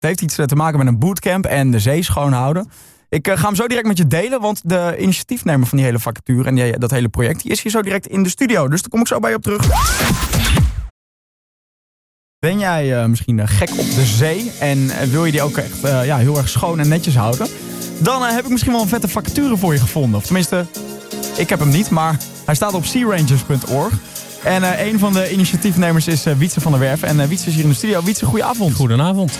Het heeft iets te maken met een bootcamp en de zee schoonhouden. Ik ga hem zo direct met je delen, want de initiatiefnemer van die hele vacature en die, dat hele project, die is hier zo direct in de studio. Dus daar kom ik zo bij je op terug. Ben jij misschien gek op de zee en wil je die ook echt ja, heel erg schoon en netjes houden? Dan heb ik misschien wel een vette vacature voor je gevonden. Of tenminste, ik heb hem niet, maar hij staat op searangers.org. En een van de initiatiefnemers is Wietse van der Werf. En Wietse is hier in de studio. Wietse, goedenavond. Goedenavond.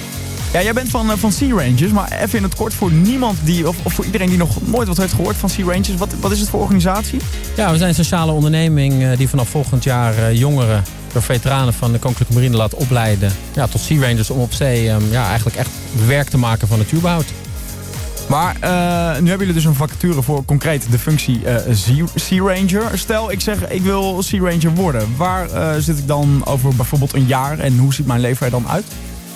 Ja, jij bent van, van Sea Rangers, maar even in het kort voor niemand die, of, of voor iedereen die nog nooit wat heeft gehoord van Sea Rangers. Wat, wat is het voor organisatie? Ja, we zijn een sociale onderneming die vanaf volgend jaar jongeren door veteranen van de Koninklijke Marine laat opleiden ja, tot Sea Rangers om op zee um, ja, eigenlijk echt werk te maken van het natuurbehoud. Maar uh, nu hebben jullie dus een vacature voor concreet de functie uh, Sea Ranger. Stel, ik zeg ik wil Sea Ranger worden. Waar uh, zit ik dan over bijvoorbeeld een jaar en hoe ziet mijn leven er dan uit?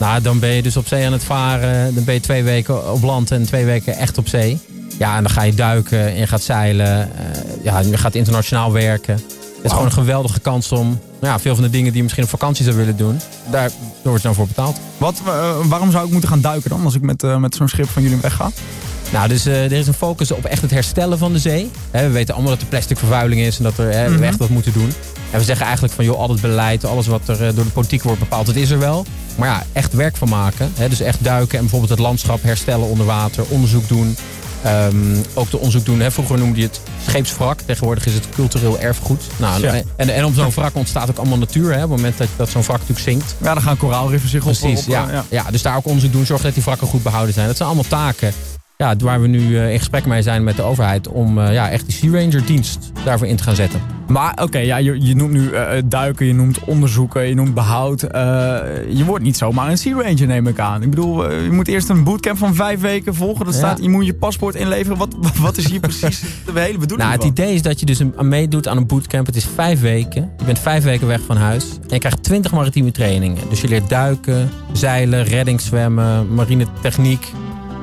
Nou, dan ben je dus op zee aan het varen. Dan ben je twee weken op land en twee weken echt op zee. Ja, en dan ga je duiken en je gaat zeilen. ja, je gaat internationaal werken. Het is gewoon een geweldige kans om nou ja, veel van de dingen die je misschien op vakantie zou willen doen, daar wordt je dan voor betaald. Wat, uh, waarom zou ik moeten gaan duiken dan als ik met, uh, met zo'n schip van jullie wegga? Nou, dus uh, er is een focus op echt het herstellen van de zee. we weten allemaal dat er plastic vervuiling is en dat er, mm -hmm. we echt wat moeten doen. En we zeggen eigenlijk van, joh, al het beleid, alles wat er door de politiek wordt bepaald, dat is er wel. Maar ja, echt werk van maken. Dus echt duiken en bijvoorbeeld het landschap herstellen onder water, onderzoek doen. Um, ook de onderzoek doen. Hè. Vroeger noemde je het scheepswrak. Tegenwoordig is het cultureel erfgoed. Nou, ja. en, en om zo'n wrak ontstaat ook allemaal natuur. Hè, op het moment dat, dat zo'n wrak natuurlijk zinkt. Ja, dan gaan koraalriffen zich op. Precies, ja, ja. ja. Dus daar ook onderzoek doen. Zorgen dat die wrakken goed behouden zijn. Dat zijn allemaal taken ja, waar we nu uh, in gesprek mee zijn met de overheid. Om uh, ja, echt die Sea Ranger dienst daarvoor in te gaan zetten. Maar oké, okay, ja, je, je, noemt nu uh, duiken, je noemt onderzoeken, je noemt behoud. je wordt niet zomaar een Sea Ranger neem ik aan. Ik bedoel, je moet eerst een bootcamp van vijf weken volgen. Dat staat, je moet je paspoort inleveren. Wat, wat is hier precies de hele bedoeling Nou, het idee is dat je dus een, meedoet aan een bootcamp. Het is vijf weken. Je bent vijf weken weg van huis. En je krijgt twintig maritieme trainingen. Dus je leert duiken, zeilen, reddingszwemmen, marine techniek.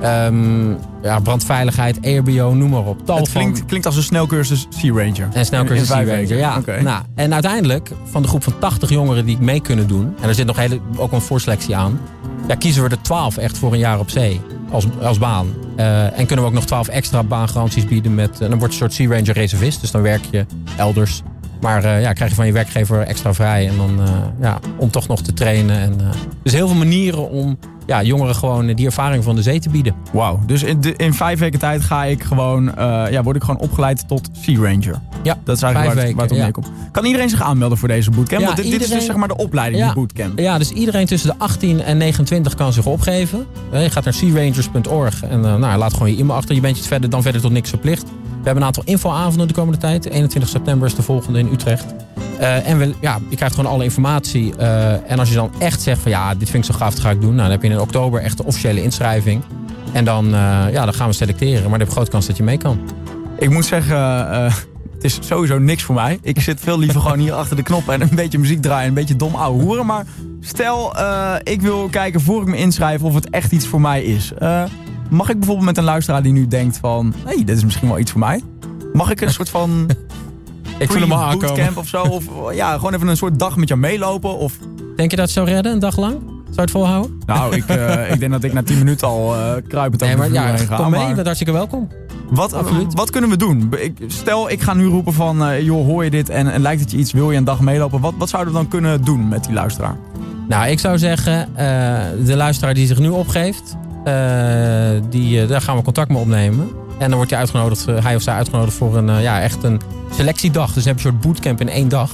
Um, ja, brandveiligheid, ERBO, noem maar op. Tal het klinkt, van... klinkt als een snelcursus Sea Ranger. En snelcursus Sea Ranger, ja. Okay. Nou, en uiteindelijk, van de groep van 80 jongeren die mee kunnen doen... en er zit nog hele, ook een voorselectie aan... Ja, kiezen we er 12 echt voor een jaar op zee als, als baan. Uh, en kunnen we ook nog 12 extra baangaranties bieden met... Uh, dan word je een soort Sea Ranger reservist, dus dan werk je elders... Maar uh, ja, krijg je van je werkgever extra vrij en dan, ja, om toch nog te trainen. En, dus heel veel manieren om ja, jongeren gewoon die ervaring van de zee te bieden. Wauw, dus in, de, in vijf weken tijd ga ik gewoon, ja, word ik gewoon opgeleid tot Sea Ranger. Ja, dat is eigenlijk waar, weken, waar het ja. mee komt. Kan iedereen zich aanmelden voor deze bootcamp? Ja, Want dit, iedereen, dit is dus zeg maar de opleiding, ja, die bootcamp. Ja, dus iedereen tussen de 18 en 29 kan zich opgeven. Je gaat naar searangers.org en nou, laat gewoon je e-mail achter. Je bent je verder, dan verder tot niks verplicht. We hebben een aantal infoavonden de komende tijd. 21 september is de volgende in Utrecht. Uh, en ja, je krijgt gewoon alle informatie. Uh, en als je dan echt zegt van ja, dit vind ik zo gaaf, dat ga ik doen. Nou, dan heb je in oktober echt de officiële inschrijving. En dan, uh, ja, dan gaan we selecteren. Maar je hebt grote kans dat je mee kan. Ik moet zeggen, het is sowieso niks voor mij. Ik zit veel liever gewoon hier achter de knoppen en een beetje muziek draaien. En een beetje dom ouwe hoeren. Maar stel, ik wil kijken voor ik me inschrijf of het echt iets voor mij is. Mag ik bijvoorbeeld met een luisteraar die nu denkt van... Hé, hey, dit is misschien wel iets voor mij. Mag ik een soort van... Ik wil hem al bootcamp of zo. Of ja, gewoon even een soort dag met jou meelopen. Of... Denk je dat zou redden, een dag lang? Zou je het volhouden? Nou, ik, uh, ik denk dat ik na 10 minuten al uh, kruipend nee, de ja, ga. Kom mee, je bent hartstikke welkom. Wat, wat kunnen we doen? Ik, stel, ik ga nu roepen van, uh, joh, hoor je dit en, en, lijkt het je iets, wil je een dag meelopen? Wat, wat zouden we dan kunnen doen met die luisteraar? Nou, ik zou zeggen, de luisteraar die zich nu opgeeft, die, daar gaan we contact mee opnemen. En dan wordt hij uitgenodigd, hij of zij uitgenodigd voor een, ja, echt een selectiedag. Dus dan heb je een soort bootcamp in één dag.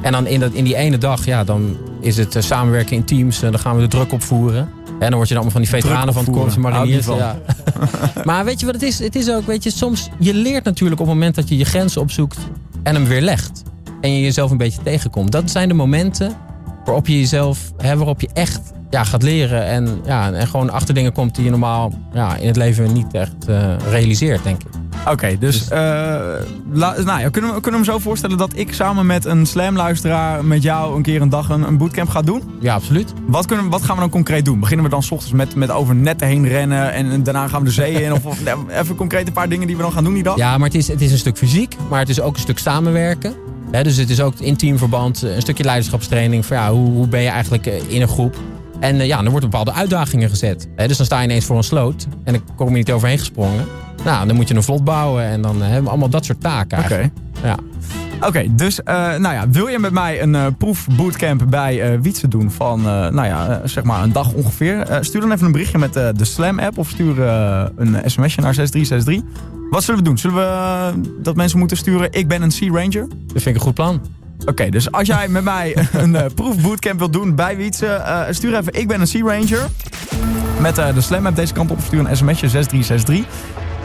En dan in, dat, in die ene dag, ja, dan is het samenwerken in teams. En dan gaan we de druk opvoeren. En dan word je dan allemaal van die veteranen van het Korps Mariniers. Ja. maar weet je wat het is? Het is ook, weet je, soms, je leert natuurlijk op het moment dat je je grenzen opzoekt en hem weer legt. En je jezelf een beetje tegenkomt. Dat zijn de momenten waarop je jezelf, hè, waarop je echt ja, gaat leren. En, ja, en gewoon achter dingen komt die je normaal ja, in het leven niet echt uh, realiseert, denk ik. Oké, okay, dus, dus uh, la, nou ja, kunnen, we, kunnen we hem zo voorstellen dat ik samen met een slam-luisteraar met jou een keer een dag een, een bootcamp ga doen? Ja, absoluut. Wat, kunnen, wat gaan we dan concreet doen? Beginnen we dan s ochtends met, met over netten heen rennen en, en daarna gaan we de zee in? Of, of even concreet een paar dingen die we dan gaan doen die dag? Ja, maar het is, het is een stuk fysiek, maar het is ook een stuk samenwerken. He, dus het is ook in teamverband, een stukje leiderschapstraining. Van, ja, hoe, hoe ben je eigenlijk in een groep? En eh, ja, dan wordt bepaalde uitdagingen gezet. Hè, dus dan sta je ineens voor een sloot en dan kom je niet overheen gesprongen. Nou, dan moet je een vlot bouwen en dan eh, hebben we allemaal dat soort taken Oké. Ja. Oké, dus eh, nou ja, wil je met mij een eh proefbootcamp bij eh Wietse doen van, nou ja, zeg maar een dag ongeveer? Stuur dan even een berichtje met de Slam app of stuur een sms'je naar 6363. Wat zullen we doen? Zullen we dat mensen moeten sturen, ik ben een Sea Ranger? Dat vind ik een goed plan. Oké, dus als jij met mij een eh, proefbootcamp wilt doen bij Wietse, eh, stuur even ik ben een Sea Ranger. Met eh, de Slam app deze kant op, stuur een sms'je 6363.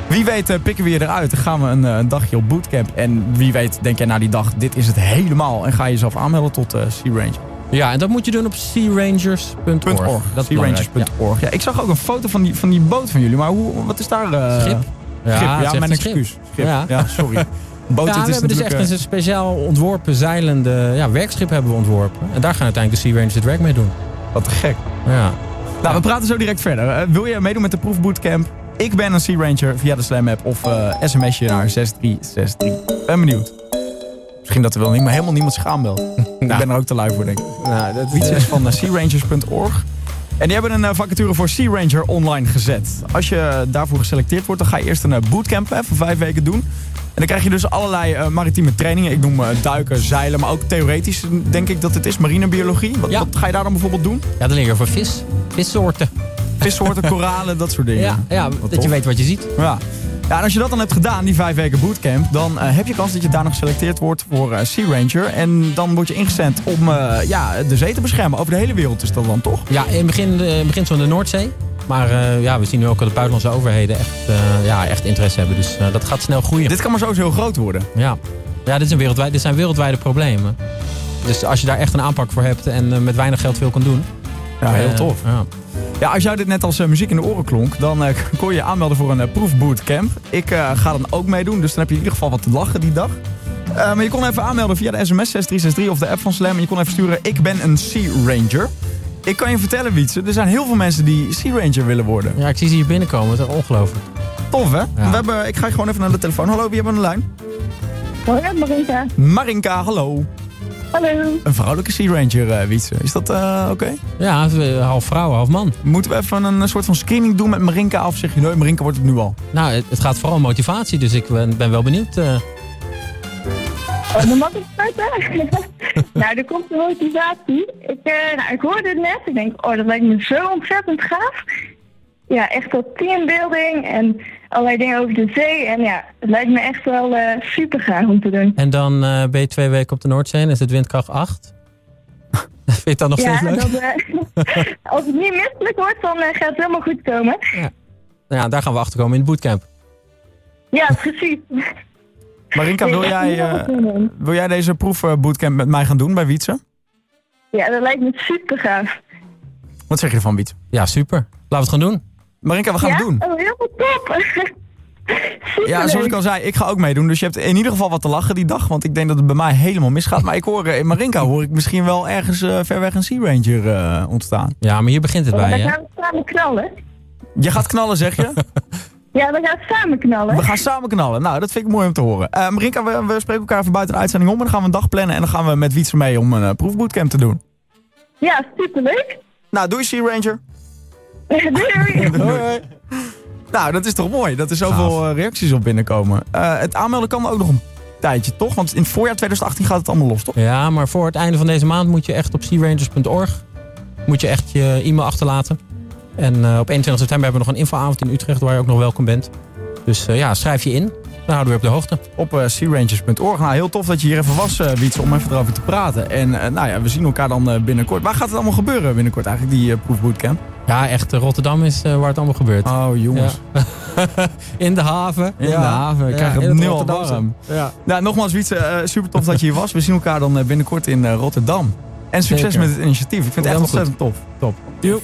Wie weet pikken we je eruit. Dan gaan we een, een dagje op bootcamp. En wie weet denk jij na die dag, dit is het helemaal. En ga je jezelf aanmelden tot eh Sea Ranger. Ja, en dat moet je doen op searangers.org. SeaRangers.org. Ja. ik zag ook een foto van die, van die boot van jullie. Maar hoe, wat is daar... Schip. Schip, ja, echt mijn excuus. Schip. Ja. Ja. sorry. Boot, Ja, we hebben dus echt een speciaal ontworpen zeilende ja, werkschip hebben we ontworpen. En daar gaan uiteindelijk de Sea Rangers het werk mee doen. eh, Wat te gek. Ja. Nou, we praten zo direct verder. Eh, wil je meedoen met de proefbootcamp? Ik ben een Sea Ranger via de Slam app of eh sms'je naar 6363. Ben benieuwd. Misschien dat er wel niet, maar helemaal niemand zich aanmeldt. Ik ben er ook te lui voor, denk ik. Nou, dat is van uh, searangers.org. En die hebben een eh, vacature voor Sea Ranger online gezet. Als je daarvoor geselecteerd wordt, dan ga je eerst een eh, bootcamp hè, van vijf weken doen. En dan krijg je dus allerlei eh, maritieme trainingen. Ik noem eh, duiken, zeilen, maar ook theoretisch denk ik dat het is. Marinebiologie. Wat, Ja. wat ga je daar dan bijvoorbeeld doen? Ja, dan liggen voor vis. Vissoorten. Vissoorten, koralen, dat soort dingen. Ja, dat tof. je weet wat je ziet. Ja. ja, en als je dat dan hebt gedaan, die vijf weken bootcamp, dan eh, heb je kans dat je daar nog geselecteerd wordt voor Sea Ranger. En dan word je ingezend om ja, de zee te beschermen. Over de hele wereld is dat dan toch? Ja, in het begin, in begin van de Noordzee. Maar eh, ja, we zien nu ook dat de buitenlandse overheden echt, eh, ja, echt interesse hebben. Dus eh, dat gaat snel groeien. Dit kan maar sowieso heel groot worden. Ja, ja dit, is een wereldwijd, dit zijn wereldwijde problemen. Dus als je daar echt een aanpak voor hebt en met weinig geld veel kan doen. Ja, heel tof. Ja. Ja, als jou dit net als muziek in de oren klonk, dan kon je je aanmelden voor een proefbootcamp. Ik ga dan ook meedoen, dus dan heb je in ieder geval wat te lachen die dag. Maar je kon even aanmelden via de sms 6363 of de app van Slam. En je kon even sturen, ik ben een Sea Ranger. Ik kan je vertellen, Wietse, er zijn heel veel mensen die Sea Ranger willen worden. ja, ik zie ze hier binnenkomen. Het is echt ongelooflijk. Tof, hè? We hebben, ik ga gewoon even naar de telefoon. Hallo, wie hebben we aan de lijn? Hoi, Marita. Marinka, hallo. Hallo. Een vrouwelijke Sea Ranger, eh Wietse. Is dat eh, oké? Ja, eh, half vrouw, half man. Moeten we even een soort van screening doen met Marinka? Of zeg je, nee, Marinka wordt het nu al? Nou, het, het gaat vooral om motivatie, dus ik ben, ben wel benieuwd. eh. Oh, dan mag ik starten? nou, er komt de motivatie. Ik, nou, ik hoorde het net. Ik denk, oh, dat lijkt me zo ontzettend gaaf. Ja, echt dat teambuilding en allerlei dingen over de zee. En ja, het lijkt me echt wel eh, super gaaf om te doen. En dan eh, ben je twee weken op de Noordzee en is het windkracht 8. Vind je dat nog ja, steeds leuk? dat, als het niet misselijk wordt, dan gaat het helemaal goed komen. Nou ja, daar gaan we achter komen in het bootcamp. Ja, precies. Marinka, wil jij, eh, wil jij deze proefbootcamp met mij gaan doen bij Wietse? Ja, dat lijkt me super gaaf. Wat zeg je ervan, Wietse? Ja, super. Laten we het gaan doen. Marinka, we gaan ja? het doen. Oh, heel top. Ja, zoals ik al zei, ik ga ook meedoen. Dus je hebt in ieder geval wat te lachen die dag. Want ik denk dat het bij mij helemaal misgaat. Maar ik hoor, eh, in Marinka hoor ik misschien wel ergens eh, ver weg een Sea Ranger eh, ontstaan. Ja, maar hier begint het Dan bij, hè? gaan we samen knallen. Je gaat knallen, zeg je? Ja, we gaan samen knallen. We gaan samen knallen. Nou, dat vind ik mooi om te horen. Eh Marinka, we, we spreken elkaar even buiten de uitzending om. En dan gaan we een dag plannen. En dan gaan we met Wietse mee om een eh, proefbootcamp te doen. Ja, superleuk. Nou, doei Sea Ranger. Doei, doei. Nou, dat is toch mooi dat er zoveel eh, reacties op binnenkomen. Eh, het aanmelden kan ook nog een tijdje, toch? Want in het voorjaar 2018 gaat het allemaal los, toch? Ja, maar voor het einde van deze maand moet je echt op searangers.org moet je echt je e-mail achterlaten. En eh, op 21 september hebben we nog een infoavond in Utrecht waar je ook nog welkom bent. Dus eh, ja, schrijf je in. Dan houden we op de hoogte. Op uh, searangers.org. Nou, heel tof dat je hier even was, uh, Wietse, om even erover te praten. En nou ja, we zien elkaar dan binnenkort. Waar gaat het allemaal gebeuren binnenkort eigenlijk, die proefbootcamp? Ja, echt, Rotterdam is waar het allemaal gebeurt. Oh, jongens. Ja. in de haven. In ja. de haven. Ik krijg ja, het nu al warm. Ja. Nou, nogmaals, Wietse, super tof dat je hier was. We zien elkaar dan binnenkort in Rotterdam. En succes Zeker. met het initiatief. Ik vind het echt ontzettend tof. Top. Joep.